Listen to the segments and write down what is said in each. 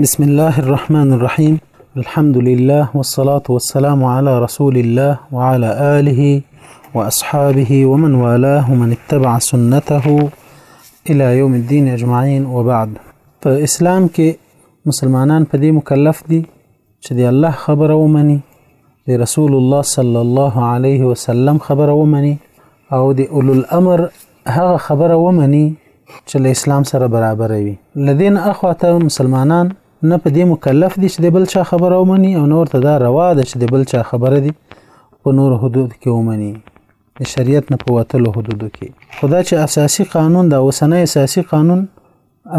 بسم الله الرحمن الرحيم الحمد لله والصلاة والسلام على رسول الله وعلى آله وأصحابه ومن والاه ومن اتبع سنته إلى يوم الدين أجمعين وبعد فإسلام كي مسلمانان فدي مكلف دي چې د الله خبره ومني د رسول الله صلی الله علیه وسلم خبره ومني او د اولو الامر هغه خبره ومني چې له اسلام سره برابر وي لدین اخواته مسلمانان نه په دې مکلف دي چې د بل چا خبره ومني او نور ته دا روا ده چې د بل چا خبره دي په نور حدود کې ومني د شریعت نه په وتلو حدودو کې خدا چې اساسي قانون دا اوسنۍ اساسي قانون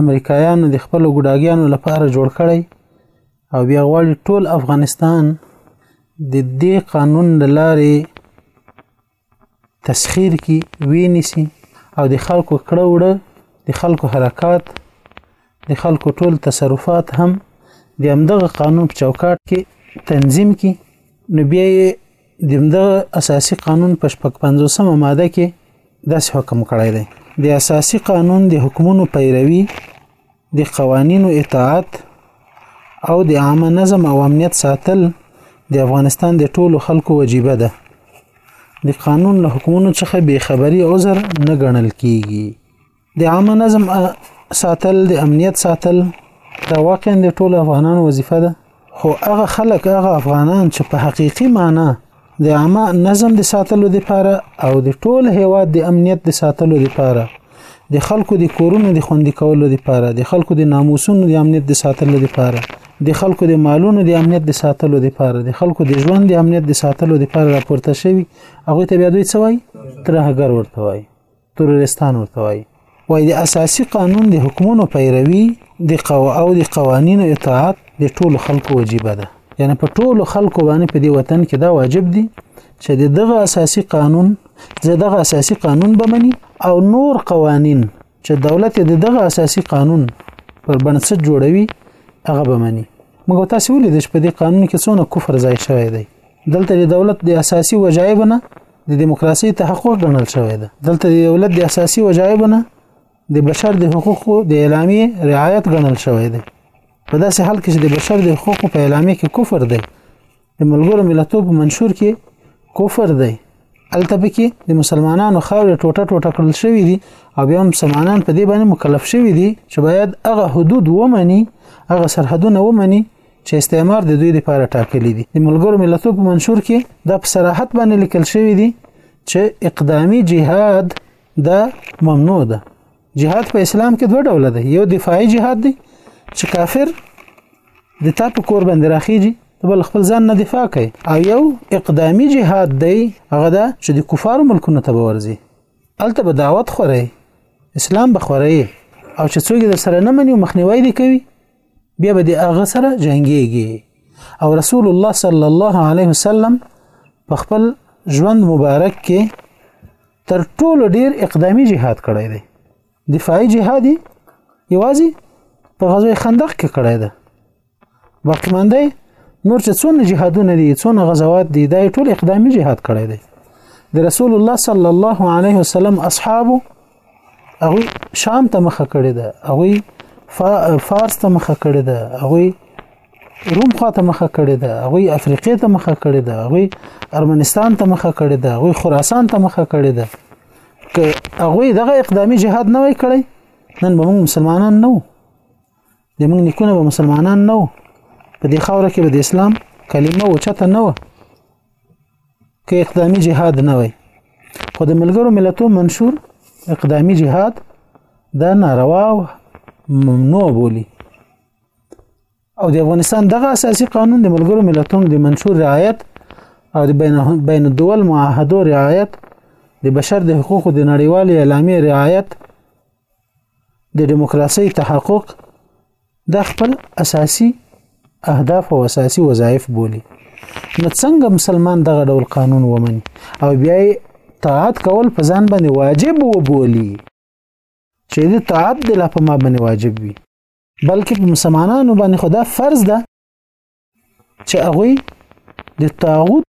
امریکایانو د خپل ګډاګیانو لپاره جوړ کړی او بیا غواړي ټول افغانستان د دې قانون د لارې تسخیر کی وینیسي او د خلکو کړه وړه د خلکو حرکات د خلکو ټول تصرفات هم د همدغه قانون په چوکاټ کې تنظیم کی نو بیا یې د همدغه اساسي قانون په شپږ پنځوسمه ماده کې داسې حکم کړی دی د اساسي قانون د حکمونو پیروي د قوانینو اطاعت او د عامه نظم او امنیت ساتل د افغانستان د ټولو خلکو وجیبه ده د قانون له حکمونو څخه بې خبري عذر نه ګڼل کیږي د عامه نظم ساتل د امنیت ساتل دا واقعا د ټولو افغانانو وظیفه ده خو هغه خلک هغه افغانان چې په حقيقي معنی د عامه نظم د ساتلو لپاره او د ټول هیواد د امنیت د ساتلو لپاره د خلکو د کورونو د خوندي کولو لپاره د خلکو د ناموسونو د امنیت د ساتلو لپاره د خلکو د مالونو د امنیت د ساتلو لپاره د خلکو د ژوند د امنیت د ساتلو لپاره راپورته شوی هغه ته بیا دوی څه وایي ترهګر ورته وایي تروریستان ورته وایي وایي د اساسي قانون د حکمونو پیروي د قو او د قوانینو اطاعت د ټولو خلکو وجیبه ده یعنی په ټولو خلکو باندې په دې وطن کې دا واجب دي چې د دغه اساسي قانون زه دغه اساسي قانون بمني او نور قوانین چې دولت د دغه اساسي قانون پر بنسټ جوړوي هغه بمني موږ تاسو ولې د شپې قانون کې څونه کفر ځای شوی دی دلته د دولت د اساسي وجایب نه د دیموکراسي تحقق ګڼل شوی دی دلته د دولت د اساسي وجایبو نه د بشر د حقوقو د اعلامیې رعایت ګڼل شوی دی په داسې حال کې چې د بشر د حقوقو په اعلامیې کې کفر دی د ملګرو ملتو په منشور کې کفر دی الته پکې د مسلمانانو خاورې ټوټه ټوټه کړل شوې دي او بیا مسلمانان په دې باندې مکلف شوي دي چې باید هغه حدود ومني هغه سرحدونه ومني چې استعمار د دوی لپاره ټاکلي دي د ملګرو ملتو په منشور کې دا په صراحت باندې لیکل شوی دی چې اقدامي جهاد دا ممنوع ده جهاد په اسلام کې دوه ډول دی یو دفاعي جهاد دی چې کافر د تا په کور باندې راخیږي ته بل خپل ځان نه دفاع کوي او یو اقدامي جهاد دی هغه دا چې د کفارو ملکونو ته ورځي الته به دعوت خوري اسلام به خوري او چې څوګي د سره نه مني مخنیوي دي کوي بیا به د هغه سره جنگيږي او رسول الله صلی الله علیه وسلم په خپل ژوند مبارک کې تر ټولو ډیر اقدامي جهاد کړی دی دفاعي جهاد یوازې په غزوه خندق کې کړی دی باقي مانده نور چې څونه جهادونه دي څونه غزوات دي دا ټول اقدامي جهاد کړی دی د رسول الله صلی الله علیه وسلم اصحابو هغوی شام ته مخه کړې ده هغوی فارس ته مخه کړې ده هغوی روم خوا ته مخه کړې ده هغوی افریقې ته مخه کړې ده هغوی ارمنستان ته مخه کړې ده هغوی خراسان ته مخه کړې ده که هغوی دغه اقدامي جهاد نه وای کړی نن به موږ مسلمانان نه وو د موږ نیکونه به مسلمانان نه وو په دې خاوره کې به د اسلام کلمه اوچته نه وه که اقدامي جهاد نه وي خو د ملګرو ملتو منشور اقدامي جهاد دا ناروا او ممنوع بولی او د افغانستان دغه اساسي قانون د ملګرو ملتونو د منشور رعایت او د بین الدول معاهدو رعایت د بشر د حقوقو د نړیوالې اعلامیې رعایت د دیموکراسي تحقق د خپل اساسي اهداف او اساسي وظایف بولی نو څنګه مسلمان دغه ډول قانون ومني او بیا طاعت کول په ځان باندې واجب وبولي چې د طاعت د لا په ما باندې واجب وي بلکې په مسلمانانو باندې خدا فرض ده چې هغه د طاغوت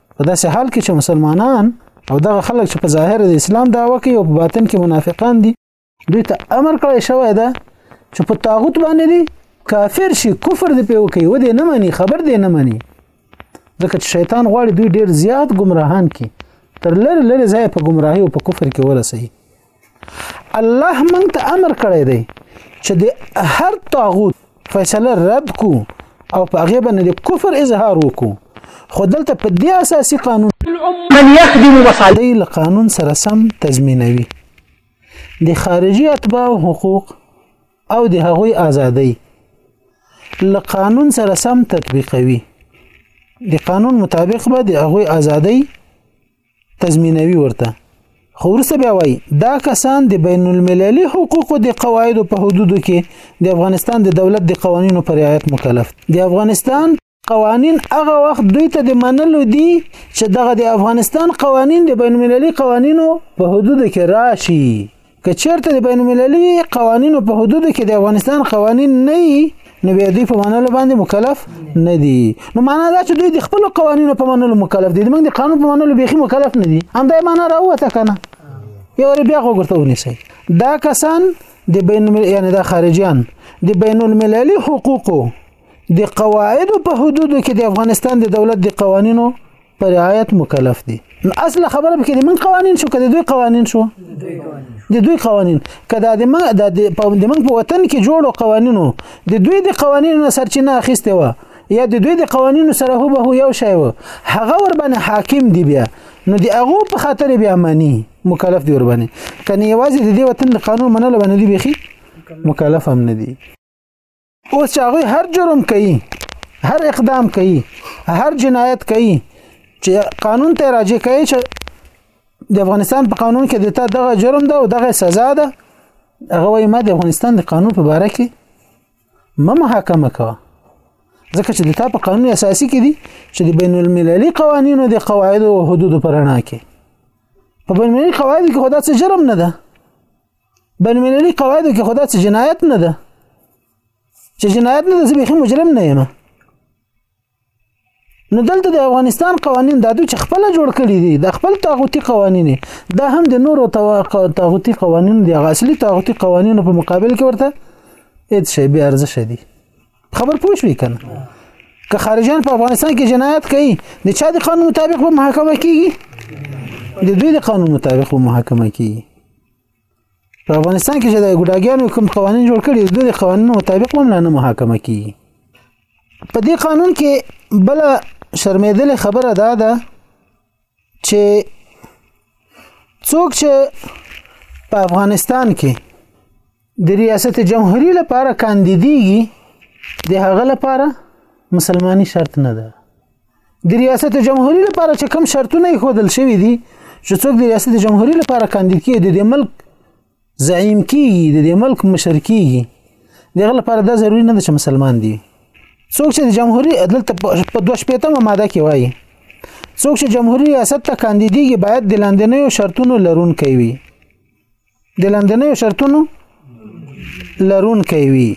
په داسې حال کې چې مسلمانان او دغه خلک چې په ظاهر د اسلام دعوه کوي او په باطن کې منافقان دي دوی ته امر کړی شوی ده چې په طاغوت باندې دي کافر شي کفر دی په وکي و دې نه مانی خبر دې نه مانی ځکه چې شیطان غواړي دوی ډیر زیات گمراهان کړي تر لری لری ځای په گمراهي او په کفر کې ورسي الله مونږ ته امر کړی دی چې د هر طاغوت فیصله رد کو او په هغه باندې د کفر اظهار وکړو خو دلته په دې اساسي قانون من يخدم مصالح له قانون سره سم تضمینوي د خارجي اتباع حقوق او د هغوی ازادۍ له قانون سره سم تطبیقوي د قانون مطابق به د هغوی ازادۍ تضمینوي ورته خو ورسته بیا وایي دا کسان د بین المللي حقوقو د قواعدو په حدودو کې د افغانستان د دولت د قوانینو پر رعایت مکلف د افغانستان قوانین هغه وخت دوی ته د منلو دي چې دغه د افغانستان قوانین د بین المللي قوانینو په حدودو کې راشي که چیرته د بین المللي قوانینو په حدودو کې د افغانستان قوانین نه وي نو بیا دوی په منلو باندې مکلف نه دي نو معنا دا چې دوی د خپل قوانینو په منلو مکلف دي موږ د قانون په منلو بيخي مکلف نه دي هم دا معنا راوته کنه یو بیا وګورته ونیسي دا کسان د بین یعنی د خارجيان د بین المللي حقوقو د قواعد په حدودو کې د افغانستان د دولت د قوانینو په رعایت مکلف دي نو اصل خبره به کې من قوانين شو کده دوی قوانين شو د دوی قوانين کده د من د د من په وطن کې جوړو قوانينو د دوی د قوانينو سرچینه اخیسته و یا د دوی د قوانينو سره هو به یو شی و هغه ور باندې حاکم دی بیا نو د هغه په خاطر بیا معنی مکلف دی ور باندې کني یوازې د دې وطن د قانون منلو باندې دی بخي مکلف هم نه دی اوس چې هغوی هر جرم کوي هر اقدام کوي هر جنایت کوي چې قانون ته راجع کوي چې د افغانستان په قانون کې د تا دغه جرم ده او دغه سزا ده هغه وایي ما د افغانستان د قانون په باره کې ما محاکمه کوه ځکه چې د تا په قانون اساسي کې دي چې د بین المللي قوانینو د قواعد او حدود پر اړه کې په بین المللي قواعد کې خدا څه جرم نه ده بین المللي قواعدو کې خدا څه جنایت نه ده چې جنایت نه ده زه بيخي مجرم نه یم نو دلته د افغانستان قوانين د دوی چې خپل جوړ کړي دي د خپل طاغوتي قوانين دا هم د نورو طاغوتي قوانين دي غاسلي طاغوتي قوانين په مقابل کې ورته هیڅ شی به ارزښت دي خبر پوه شوې کنه که خارجان په افغانستان کې جنایت کوي د چا د قانون مطابق به محاکمه کیږي د دوی د قانون مطابق به محاکمه کیږي په افغانستان کې چې د ګډاګیانو کوم قوانين جوړ کړي د دې قوانینو مطابق هم نه محاکمه کیږي په دې قانون کې بل شرمېدل خبره ده ده چې څوک چې په افغانستان کې د ریاست جمهوریت لپاره کاندیدېږي د هغه لپاره مسلمانی شرط نه ده د ریاست جمهوریت لپاره چې کم شرطونه یې خودل شوی دي چې څوک د ریاست جمهوریت لپاره کاندید کیږي د ملک زعیم کیږي د ملک مشر کیږي دغه لپاره دا ضروری نه ده چې مسلمان دي څوک چې د جمهوریت دلته په 2 ماده کې وایي څوک چې جمهوریت ریاست ته کاندیدېږي باید د لاندنیو شرطونو لرونکی وي د لاندنیو شرطونو لرونکی وي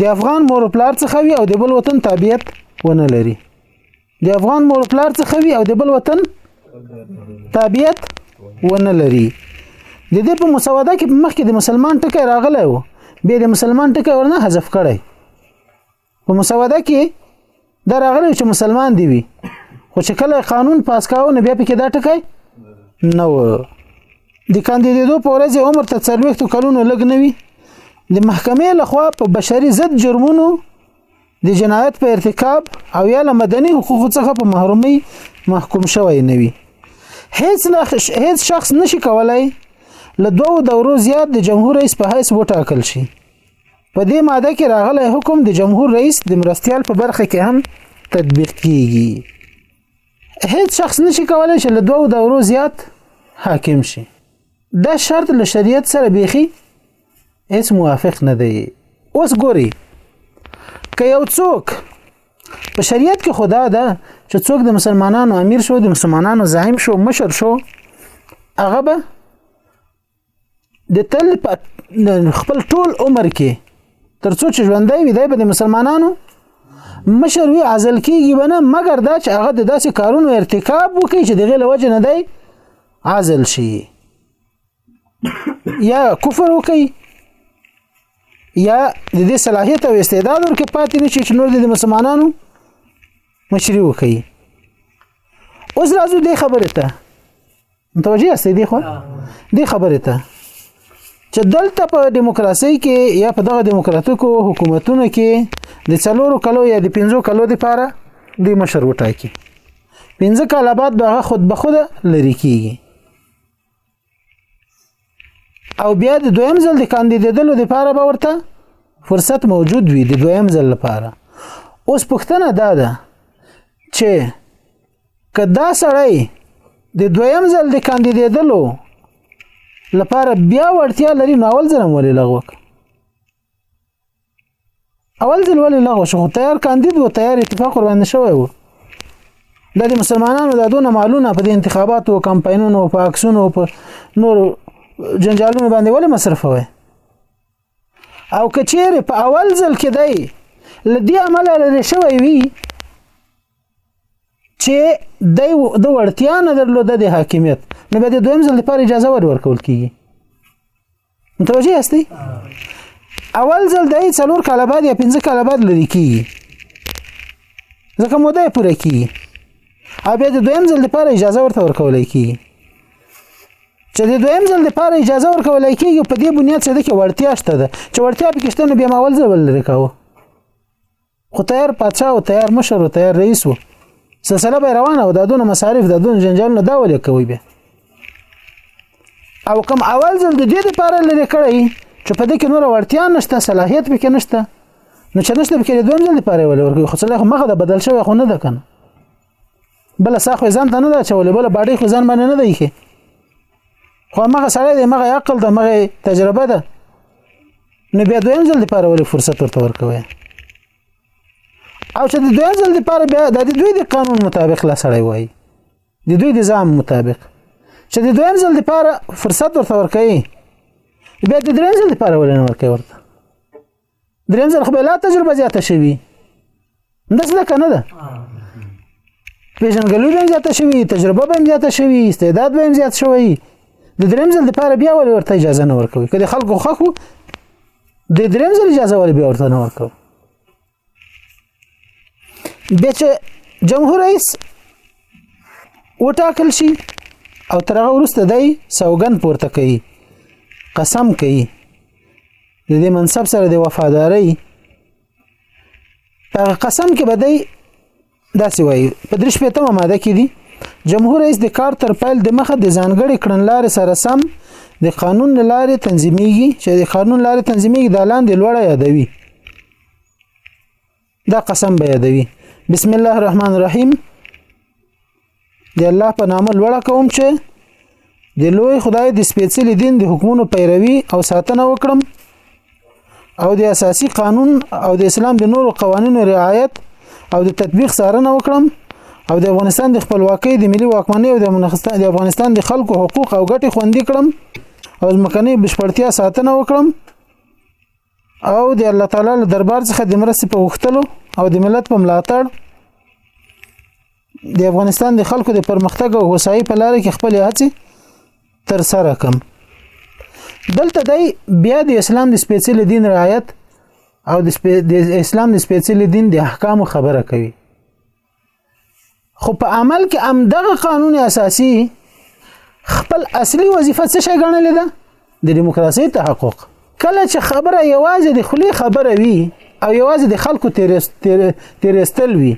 د افغان مور پلار څخه وي او د بل وطن تابعیت ونه لري د افغان مور پلار څخه وي او د بل وطن تابعیت ونه لري د دې په مسوده کې مخکې د مسلمان ټکی راغلی و به د مسلمان ټکی ورنه حذف کړی په مسوده کې دا راغلی چې مسلمان دی وي خو چې کله قانون پاس کاوه نو بیا پکې دا ټکی نه و د کاندیدېدو په ورځ عمر ته څلوېښتو کلونو لږ نه وي د محکمې لخوا په بشري ضد جرمونو د جنایت په ارتکاب او یا له مدني حقوقو څخه په محرومۍ محکوم شوی نه وي هیڅ هیڅ شخص نشي کولای له دوو دورو زیات د جمهور رئیس په حیث وټاکل شي په دې ماده کې راغلی حکم د جمهور رئیس د مرستیال په برخه کې هم تطبیق کیږي هیڅ شخص نشي کولای چې له دوو دورو زیات حاکم شي دا شرط له شریعت سره بیخي هیڅ موافق نه دی اوس ګوري که یو څوک په شریعت کې خدا ده چې څوک د مسلمانانو امیر شو د مسلمانانو زعیم شو مشر شو هغه به د تل په خپل ټول عمر کې ترڅو چې ژوندۍ وي دی به د مسلمانانو مشر وی عزل کیږي ونه مګر دا چې هغه د داسې کارونو ارتکاب وکړي چې دغه لوجه نه دی عزل شي یا کفر وکړي یا د دې صلاحیت او استعداد ورکه پاتې نشي چې نور د مسلمانانو مشري وکړي اوس راځو دې خبره ته متوجه یاست دی خو دی خبره ته چې دلته په دیموکراسي کې یا په دغه دیموکراتیکو حکومتونو کې د څلورو کلو یا د پنځو کلو لپاره دوی مشر وټاکي پنځه کاله بعد دغه خود به خود لري کیږي او بیا د دویم ځل د کاندیدېدلو لپاره به ورته فرصت موجود وي د دویم ځل لپاره اوس پوښتنه دا ده چې که دا سړی د دویم ځل د کاندیدېدلو لپاره بیا وړتیا لري نو اول ځل هم ولې لغوه اول ځل ولې لغوه شو خو تیار کاندید و تیار اتفاق ور باندې شوی و دا د مسلمانانو د دونه مالونه په د انتخاباتو او کمپاینونو او په عکسونو او په نور جنجالونو باندې ولې مصرفوي او که چیرې په اول ځل کې دی له دې امله لرې شوی وي چې دی د وړتیا نه درلوده د حاکمیت نو به د دویم ځل لپاره اجازه ور ورکول کیږي متوجه یاستئ اول ځل دی څلور کاله بعد یا پنځه کاله بعد لري کیږي ځکه موده پوره کیږي او بیا د دویم ځل لپاره اجازه ورته ورکول کیږي چې د دویم ځل لپاره اجازه ورکول کیږي په دې بنیاد چې د کې وړتیا شته ده چې وړتیا پکې شته نو بیا ماول ځل لري کاوه خو تیار پاتشا او تیار مشر او تیار رئیس وو سلسله به روانه و دادونه مصارف دادونه جنجالونه دا ولې کوي بیا او کوم اول ځل د دې لپاره لري کړی چې په دې کې نور وړتیا نشته صلاحیت پکې نشته نو چې نشته به کې دوم ځل لپاره ولې ورګي خو څلې خو مخه ده بدل شوی خو نه ده کنه بل ساخ ځان ته نه ده چولې بل باډي خو ځان باندې نه دی کې خو مغه سره دی مغه عقل ده مغه تجربه ده نو بیا دویم ځل لپاره ولې فرصت ورته ورکوي او چې د دویم ځل لپاره بیا د دوی د قانون مطابق لا سړی وای د دوی د ځام مطابق چې د دویم ځل لپاره فرصت ورته ورکوي بیا د دریم ځل لپاره ولې نه ورکوي ورته دریم ځل خو به لا تجربه زیاته شوي همداسې ده که نه ده پېژندګلوي به هم زیاته شوي تجربه به هم زیاته شوي استعداد به هم زیات شوی د دریم ځل دپاره بیا ولې ورته اجازه نه ورکوي که د خلکو خوښ و د دریم ځل اجازه ولې بیا ورته نه ورکوي بیا چې جمهور رئیس وټاکل شي او تر هغه وروسته دی سوګن پورته کوي قسم کوي د دې منصب سره د وفادارۍ هغه قسم کې به دی داسې وایي په درش په تمه ماده کې دي جمهور رئیس د کار تر پیل د مخه د ځانګړي کړنلارې سره سم د قانون لارې تنظیمېږي چې د قانون لارې تنظیمېږي د لاندې لوړه یادوي دا قسم به یادوي بسم الله الرحمن الرحیم د الله په نامه لوړه کوم چې د لوی خدای د سپېڅلي دین د حکمونو پیروي او ساتنه وکړم او د اساسي قانون او د اسلام د نورو قوانینو رعایت او د تطبیق سارنه وکړم او د افغانستان د خپلواکۍ د ملي واکمنۍ او د افغانستان د خلکو حقوق او ګټې خوندي کړم او ځمکنۍ بشپړتیا ساتنه وکړم او د الله تعالی له دربار څخه د مرستې په وختلو او د ملت په ملاتړ د افغانستان د خلکو د پرمختګ او هوسایي په لار کې خپل هڅې تر سره کم دلته دی بیا د اسلام د سپېڅلي دین رعایت او د اسلام د سپېڅلي دین د احکام خبره کوي خو په عمل کې هم دغه قانون اساسي خپل اصلي وظیفه څه شي ګڼلې ده د دیموکراسي تحقق کله چې خبره یوازې د خلی خبره وي او یوازې د خلکو تیرستل وي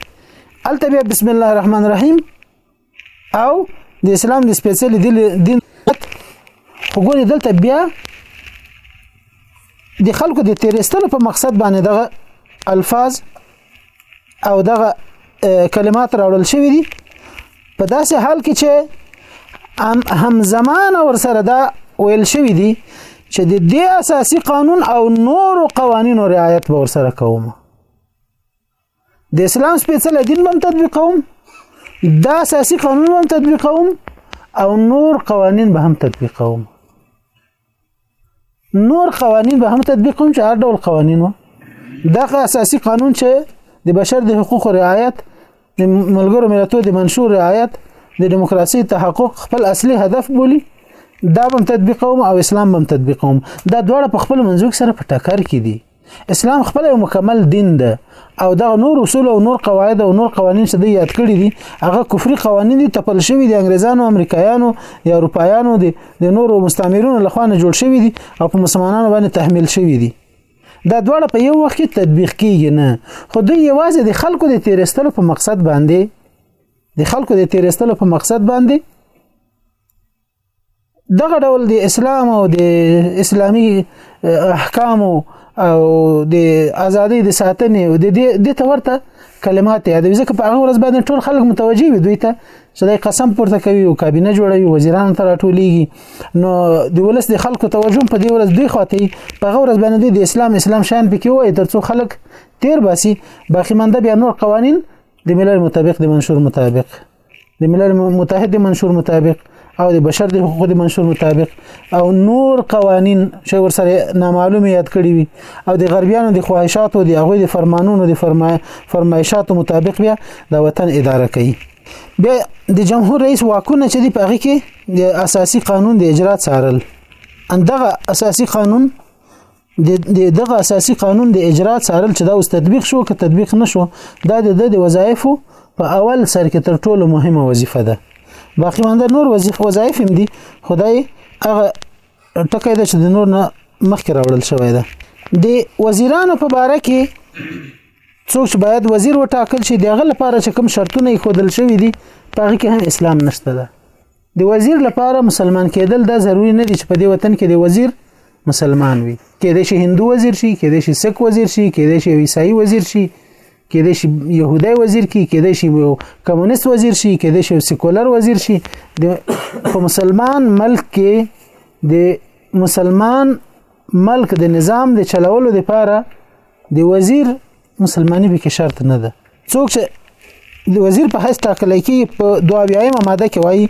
البته بسم الله الرحمن الرحیم او د اسلام د سپېڅلي دین وګوري دلته بیا د خلکو د تیرستلو په مقصد باندې دغه الفاظ او دغه کلمات راوړل شوی دي په داسې حال کې چې هم هم زمانه ور سره دا ویل شوی دي چې د دې اساسي قانون او نورو قوانینو رعایت به ور سره کوم د اسلام سپېڅلی دین هم تطبیقوم دا اساسي قانون هم تطبیقوم او نور قوانین به هم تطبیقوم نور قوانین به هم تطبیقوم چې هر ډول قوانین وو دغه اساسي قانون چې د بشر د حقوقو رعایت د ملګرو ملتونو د منشور رعایت د دیموکراسي تحقق خپل اصلي هدف بولی دا بم تطبیقوم او اسلام بم تطبیقوم دا دواړه په خپل منځوک سره په ټکر کې دي اسلام خپل یو مکمل دین ده او دا نور اصول او نور قواعد او نور قوانین چې د یاد کړی دي هغه کفري قوانین دي تپل شوی دي انګریزانو امریکایانو یا اروپایانو دي د نورو مستعمرونو لخوا نه جوړ شوی دي او په مسلمانانو باندې تحمیل شوی دي دا دواړه په یو وخت کې تطبیق کیږي نه خو دوی یوازې د خلکو د تیرستلو په مقصد باندې د خلکو د تیرستلو په مقصد باندې دغه ډول د اسلام او د اسلامی احکام او د ازادۍ د ساتنې او د دې تورته کلمات یادوي ځکه په هغه ورځ باندې ټول خلک متوجي وي دوی ته چې دای قسم پورته کوي او کابینه جوړوي وزیران تر ټولېږي نو د ولس د خلکو توجه په دې ورځ دوی خاطي په هغه ورځ باندې د اسلام اسلام شان پکې وایي ترڅو خلک تیر باسي باقي منده بیا نور قوانین د ملل مطابق د منشور مطابق د ملل متحد منشور مطابق او د بشر د حقوقو د منشور مطابق او نور قوانین چې ورسره نامعلوم یاد کړی وي او د غربیانو د خواهشاتو د هغوی د فرمانونو د فرمای فرمایشاتو مطابق بیا د وطن اداره کوي بیا د جمهور رئیس واکونه چې دی په هغه کې د اساسي قانون د اجرا څارل اندغه اساسي قانون د دغه اساسي قانون د اجرا څارل چې دا اوس تطبیق شو که تطبیق نشو دا د د وظایفو په اول سر کې تر ټولو مهمه وظیفه ده باقی مانده نور وظیفه وظایف هم دي خدای هغه ټکی ده چې د نور نه مخکې راوړل شوی ده د وزیرانو په باره کې څوک چې باید وزیر وټاکل شي دغه لپاره چې کوم شرطونه یې خودل شوی دي په هغه کې هم اسلام نشته ده د وزیر لپاره مسلمان کېدل دا ضروری نه دي چې په دې وطن کې د وزیر مسلمان وي کېدې شي هندو وزیر شي کېدې شي سک وزیر شي کېدې شي عیسائی وزیر شي کېدې شي يهودي وزیر کی کېدې شي کمونیست وزیر شي کېدې شي سیکولر وزیر شي د په مسلمان ملک کې د مسلمان ملک د نظام د چلولو لپاره د وزیر مسلمانی به کې شرط نه ده څوک چې د وزیر په حیث ټاکل کیږي په 22مه ماده کې وایي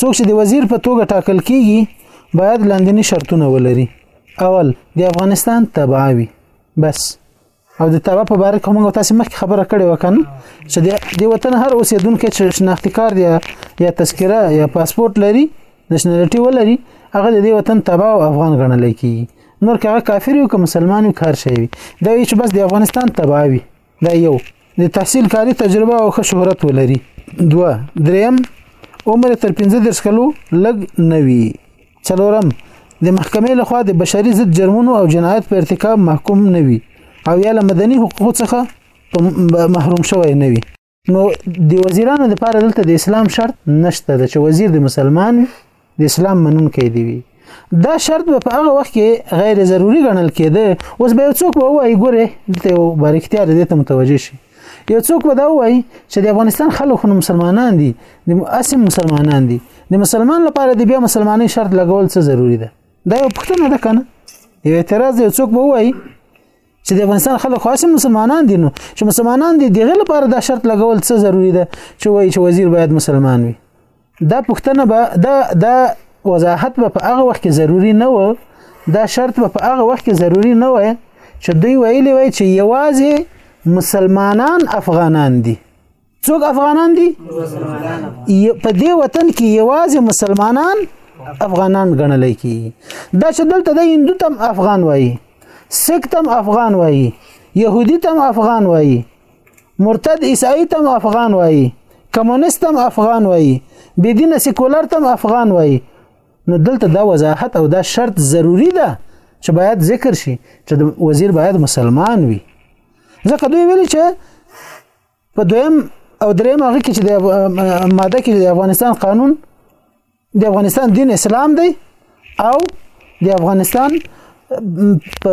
څوک چې د وزیر په توګه ټاکل کیږي باید لاندنی شرطونه ولري اول د افغانستان تبعوي بس او د تبع په باره کې موږ تاسو مخکې خبره کړې وکنه چې د وطن هر اوسیدونکو چې شناختی کارت یا یا تذکره یا پاسپورت لري نشنلټي ولري هغه د دې وطن تبا او افغان غنل کیږي نور که هغه کافر یو که مسلمان یو کار شي دا یو چې بس د افغانستان تبا وي دا یو د تحصیل کاری تجربه او ښه شهرت ولري دوه دریم عمر تر 15 درس کلو لګ نوي څلورم د محکمې لخوا د بشري ضد جرمونو او جنایت په ارتکاب محکوم نوي او یا له مدني حقوقو څخه محروم شوی نوي نو د وزیرانو لپاره دلته د اسلام شرط نشته چې وزیر د مسلمان د اسلام منونکی دی وي دا شرط به په هغه وخت کې غیر ضروری ګڼل کېده اوس به یو څوک به وایي ګوره دلته یو باریکتیا لري ته متوجه شي یو څوک به دا وایي چې د افغانستان خلک خو مسلمانان دي د اسم مسلمانان دي د مسلمان لپاره د بیا مسلمانۍ شرط لګول څه ضروری ده دا یو پوښتنه ده کنه یو اعتراض یو څوک به وایي چې د افغانستان خلک خاصه مسلمانان دي نو چې مسلمانان دي دغه لپاره دا شرط لګول څه ضروری ده چې وایي چې وزیر باید مسلمان وي دا پښتنه به دا دا وضاحت به په هغه وخت کې ضروری نه و دا شرط به په هغه وخت کې ضروری نه و چې دوی ویلي وای چې یوازې مسلمانان افغانان دي څوک افغانان دي په دې وطن کې یوازې مسلمانان افغانان ګڼل کی دا چې دلته د هندو تم افغان وایي سکھ تم افغان وایي يهودي تم افغان وایي مرتد عیسائی تم افغان وایي کمونیست تم افغان وایي بيدینه سیکولر تم افغان وایي نو دلته دا وضاحت او دا شرط ضروری ده چې باید ذکر شي چې وزیر باید مسلمان وي ځکه دوی ویل چې په دویم او دریم هغه کې چې د ماده کې د افغانستان قانون د افغانستان دین اسلام دی او د افغانستان په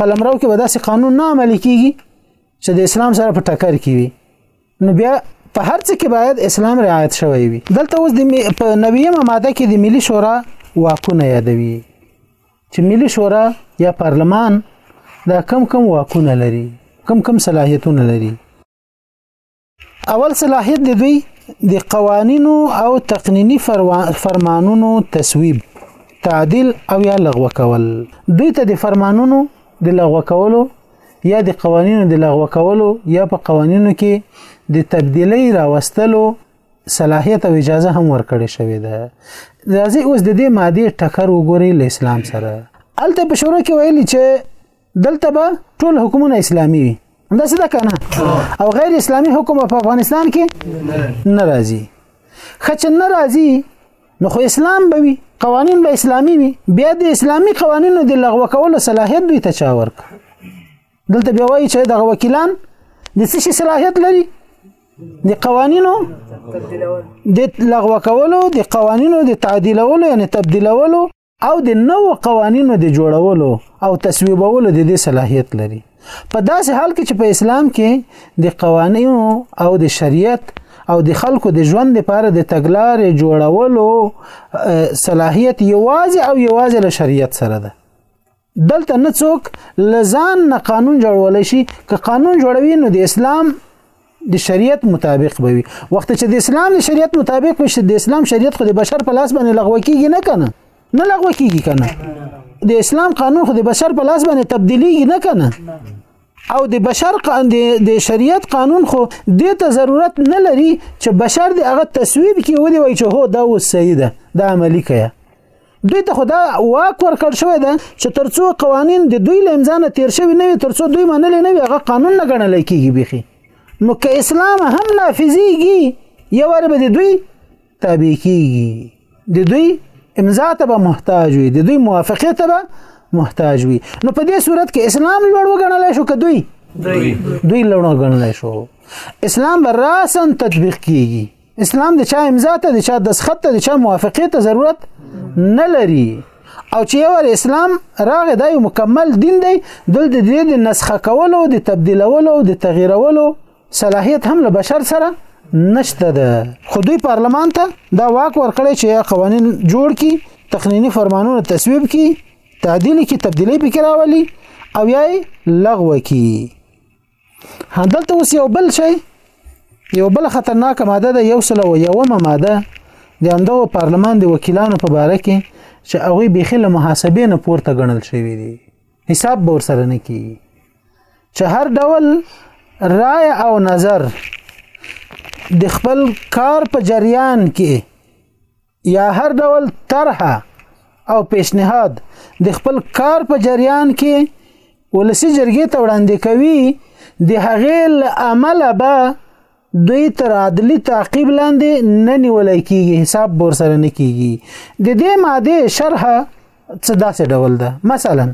قلمرو کې به داسې قانون نه عملي کیږي چې د اسلام سره په ټکر کې وي نو بیا په هر څه کې باید اسلام رعایت شوی وي دلته اوس د په نویمه ماده کې د ملي شورا واکونه یادوي چې ملي شورا یا پارلمان دا کم کم واکونه لري کم کم صلاحیتونه لري اول صلاحیت د دوی د قوانینو او تقنینی فرمانونو تصویب تعدیل او یا لغوه کول دوی ته د فرمانونو د لغوه کولو یا د قوانینو د لغوه کولو یا په قوانینو کې د تبدیلی راوستلو صلاحیت او اجازه هم ورکړې شوې ده راځي اوس د دې ماده ټکر وګوري له اسلام سره الته په شروع کې ویلي چې دلته به ټول حکومت اسلامي وي دا څه ده کنه او غیر اسلامي حکم په افغانستان کې ناراضي خچ ناراضي نو خو اسلام به وي قوانين به اسلامي وي بیا د اسلامي قوانینو د لغوه کولو صلاحیت دوی ته چا ورک دلته به وایي چې دغه وکیلان د څه شي صلاحیت لري د قوانینو د لغوه کولو د قوانینو د تعدیلولو یعنی تبدیلولو او د نو قوانینو د جوړولو او تصویبولو د دې صلاحیت لري په داسې حال کې چې په اسلام کې د قوانینو او د شریعت او د خلکو د ژوند لپاره د تګلارې جوړولو صلاحیت یوازې او یوازې له شریعت سره ده دلته نه څوک لزان نه قانون جوړول شي که قانون جوړوي نو د اسلام د شریعت مطابق به وي وخت چې د اسلام د شریعت مطابق وي د اسلام شریعت خو د بشر په لاس باندې لغوه کیږي نه کنه نه لغوه کیږي کنه د اسلام قانون خو د بشر په لاس باندې تبدیلیږي نه کنه او د بشر د شریعت قانون خو دې ته ضرورت نه لري چې بشر د هغه تصویب کې ودی وای چې هو دا اوس صحیح ده دا عملی کړه دوی ته خدا واک ورکړ شوی ده چې ترڅو قوانین د دوی لمزانه تیر شوی نه وي ترڅو دوی منل نه وي هغه قانون نه ګڼل کیږي بيخي نو که اسلام هم نافذيږي یو ور به دوی تابع کیږي د دوی امضا ته به محتاج وي د دوی موافقه ته به محتاج وي نو په دې صورت کې اسلام لوړ وګڼل شو که دوی دوی لوړ وګڼل شو اسلام به راسن تطبیق کیږي اسلام د چا امضا ته د چا دستخط ته د چا موافقه ته ضرورت نه لري او چې یو اسلام راغی دا یو مکمل دین دی دلته د دې د نسخه کولو د تبدیلولو د تغییرولو صلاحیت هم له بشر سره نشته ده خو دوی پارلمان ته دا واک ورکړی چې قوانین جوړ کی تقنینی فرمانونه تصویب کی تعدیل کی تبدیلی پکې راولي او یا لغوه کی هدلته اوس یو بل شی یو بل خطرناک ماده ده یو سل او یومه ماده د همدغه پارلمان د وکیلانو په باره کې چې هغه بيخي له محاسبې نه پورته ګڼل شوی دی حساب به ورسره نه کیږي چې هر ډول رائے او نظر د خپل کار په جریان کې یا هر ډول طرحه او پیشنهاد د خپل کار په جریان کې ولسی جرګې ته وړاندې کوي د هغې عمل به دوی تر عدلی تعقیب لاندې نه نیول کیږي حساب بور سره نه کیږي د دې ماده شرح څه داسې ډول ده مثلا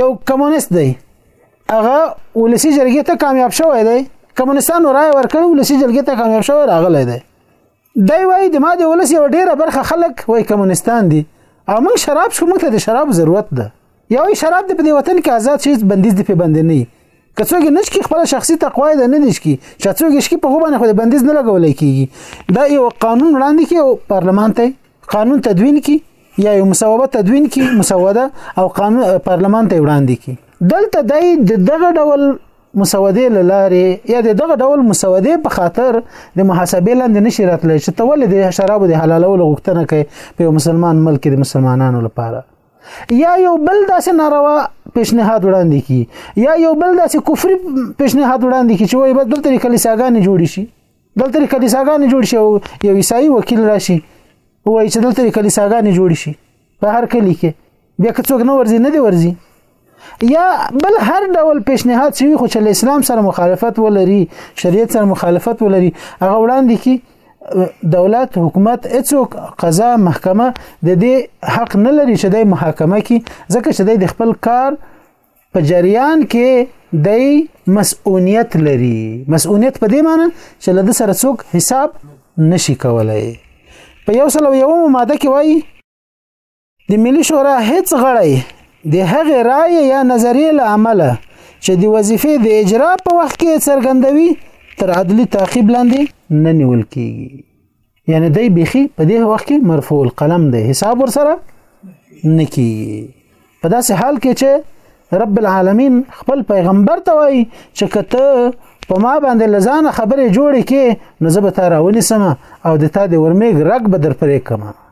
یو کمونیست دی هغه ولسی جرګې ته کامیاب شوی دی کمونستانو رائے ورکړ ولسی جرګې ته کامیاب شوی راغلی دی دی وایي د ما د ولس یو ډیره برخه خلک وای کمونستان دي او موږ شراب شو موږ ته د شراب ضرورت ده یو شراب د په دې وطن کې آزاد شي بندیز دی په بند نه که څوګ نش کی خپل شخصي تقوا ده نه دیش کی چې څوګ شکی په غوبانه خو د بندیز نه لګول کیږي دا یو قانون وړاندې کی او پارلمان ته قانون تدوین کی یا یو مسوده تدوین کی مسوده او قانون پارلمان ته وړاندې کی دلته دای د دغه ډول مسودې له لارې یا د دغه ډول مسودې په خاطر د محاسبې لاندې نشي راتلی چې ته ولې د شرابو د حلالولو غوښتنه کوي په یو مسلمان ملک کې د مسلمانانو لپاره یا یو بل داسې ناروا پیشنهاد وړاندې کی یا یو بل داسې کفري پیشنهاد وړاندې کی چې وایي بس دلته کلیساګانې جوړې شي دلته کلیساګانې جوړ شي یو عیسائی وکیل راشي وایي چې دلته کلیساګانې جوړ شي په هر کلی کې بیا که څوک نه ورځي نه دی ورځي یا بل هر ډول پیشنهاد چې خو چې اسلام سره مخالفت ولري شریعت سره مخالفت ولري هغه وړاندې کی دولت حکومت هیڅوک قضا محکمه د دې حق نه لري چې د محاکمه کې ځکه چې د خپل کار په جریان کې دی مسؤلیت لري مسؤلیت په دې معنی چې له د سره څوک حساب نشي کولای په یو سل او یو ماده کې وایي د ملي شورا هیڅ غړی د هغې رای یا نظریې له امله چې د وظیفې د اجرا په وخت کې څرګندوي تر عدلي تعقیب لاندې نه نیول کیږي یعنی دی بیخي په دې وخت کې مرفوع القلم دی حساب ورسره نکی په داسې حال کې چې رب العالمین خپل پیغمبر ته وایي چې کته په ما باندې لزانه خبرې جوړې کې نو زه به تا راونیسم او د تا د ورمیګ رګ به در پرې کما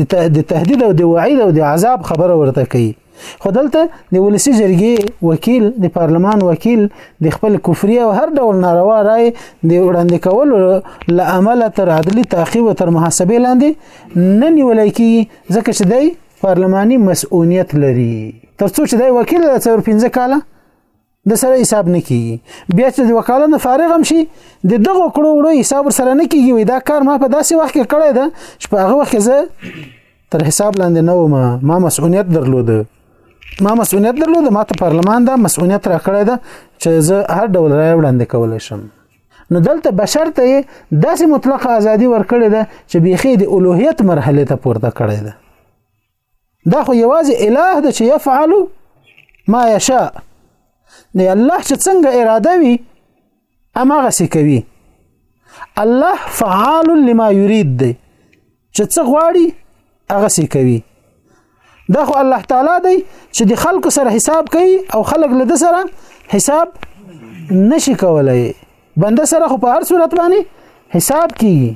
د تهدید او د وعید او د عذاب خبره ورته کوي خو دلته د ولسی جرګې وکیل د پارلمان وکیل د خپل کفري او هر ډول ناروا رائے د وړاندې کولو لامل تر عدلی تعقیب او تر محاسبه لاندې نه نیول کیږي ځکه چې دی پارلماني مسؤلیت لري ترڅو چې دی وکیل د 4 15 کاله د سره حساب نه کیږي بیا چې د وکاله نه فارغ هم شي د دغه کړو وړو حساب سره نه کیږي وي دا کار ما په داسې وخت کې کړی ده چې په هغه وخت کې زه تر حساب لاندې نه وم ما مسؤلیت درلود ما مسؤلیت درلود ما ته پارلمان دا مسؤلیت راکړی ده چې زه هر ډول رای وړاندې کولی شم نو دلته بشر ته داسې مطلقه ازادي ورکړې ده چې بیخي د الوهیت مرحله ته پورته کړې ده دا خو یوازې اله د چې يفعل ما یشاء دی الله چې څنګه اراده وي امغه سي کوي الله فعال لما يريد دی چې څه غواړي هغه سي کوي دا خو الله تعالی دی چې د خلکو سره حساب کوي او خلک له سره حساب نشي کولای بنده سره خو په هر صورت باندې حساب کیږي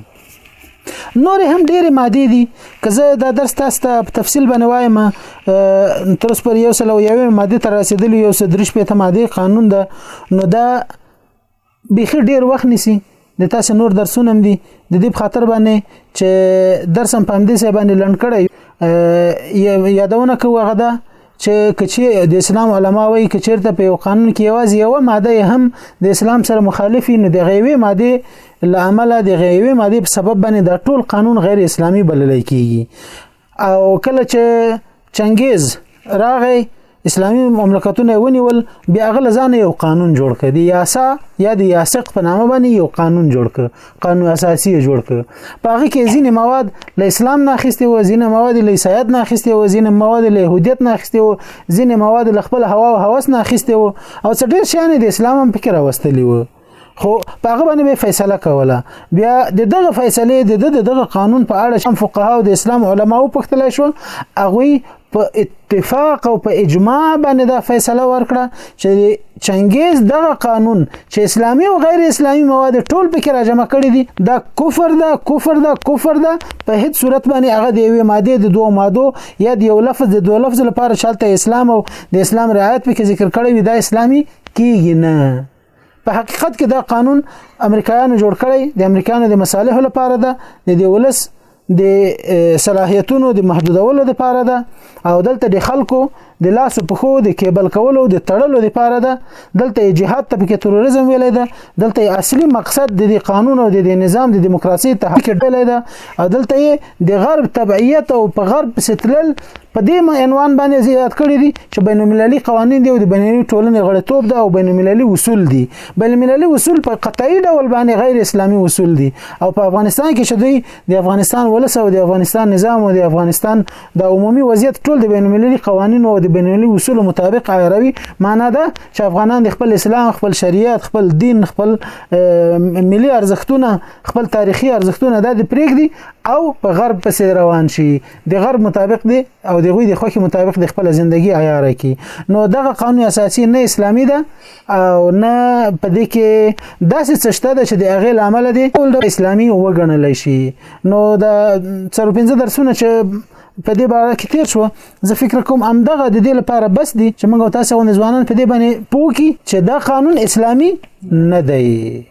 نور هم ډېر ماده دي که زه دا درس تاسو ته په تفصیل باندې وایم تر اوسه پر یو سل او یوې ماده تر رسیدلو یو سل درش په ماده قانون ده نو دا بيخي ډېر وخت نیسی د تاسو نور درسونه هم دي د دې په خاطر باندې چې درس هم پام دې سه باندې لنډ کړی یادونه کوو هغه ده چې کچې د اسلام علما وایي چې چیرته په یو قانون کې یوازې یو ماده هم د اسلام سره مخالفي نه د غیوي ماده لامل د غیوي ماده په سبب باندې د ټول قانون غیر اسلامي بلل کیږي او کله چې چنګیز راغی اسلامي مملکتونه ونیول بیا غل ځان یو قانون جوړ کړي یاسا یا د یاسق په نامه باندې یو قانون جوړ کړي قانون اساسي جوړ کړ په هغه کې ځینې مواد له اسلام نه اخیستي و ځینې مواد له عیسایت نه اخیستي و ځینې مواد له يهودیت نه اخیستي و ځینې مواد له خپل هوا او هوس نه اخیستي و او څه ډېر شیان د اسلام هم فکر راوستلی و خو په هغه باندې به فیصله کوله بیا د دغه فیصلې د دغه قانون په اړه شم فقها او د اسلام علماو پختلی شو هغه په اتفاق او په اجماع باندې دا فیصله ورکړه چې چنګیز دغه قانون چې اسلامی او غیر اسلامی مواد ټول پکې راجمع کړي دي دا کفر ده کفر ده کفر ده په هیڅ صورت باندې هغه دی وی ماده د دوه مادو یا د یو لفظ د دوه لفظ لپاره شالته اسلام او د اسلام رعایت پکې ذکر کړی وي دا اسلامی کیږي نه په حقیقت کې دا قانون امریکایانو جوړ کړی د امریکایانو د مصالحو لپاره ده د دې ولس د صلاحیتونو د محدودولو لپاره ده او دلته د خلکو د لاس په خو د کېبل کولو د تړلو لپاره ده دلته جهاد ته پکې تروریزم ویلې ده دلته اصلي مقصد د قانون او د نظام د دیموکراسي تحقیق ډلې ده او دلته د غرب تبعیت او په غرب پسې تلل په دې عنوان باندې زیات کړی دي چې بین المللي قوانین دی او د بین المللي ټولنې غړیتوب ده او بین المللي اصول دي بین المللي اصول په قطعي ډول باندې غیر اسلامي اصول دي او په افغانستان کې چې دوی د افغانستان ولس او د افغانستان نظام او د افغانستان د عمومي وضعیت ټول د بین المللي قوانینو او د بین المللي اصولو مطابق عیاروي معنا ده چې افغانان د خپل اسلام خپل شریعت خپل دین خپل ملي ارزښتونه خپل تاریخي ارزښتونه د پرېږدي او په غرب پسې روان شي د غرب مطابق دی او د غوي د خوخي مطابق د خپل ژوندۍ عیار کی نو دغه قانون اساسي نه اسلامي ده او نه په دې کې داسې څه شته چې د هغه لامل دی ټول د اسلامي وګڼل شي نو د 45 درسونه چې په دې باره کې تیر شو زه فکر کوم امدغه د دې لپاره بس دي چې موږ تاسو غو ځوانان په دې باندې پوکي چې دا قانون اسلامي نه دی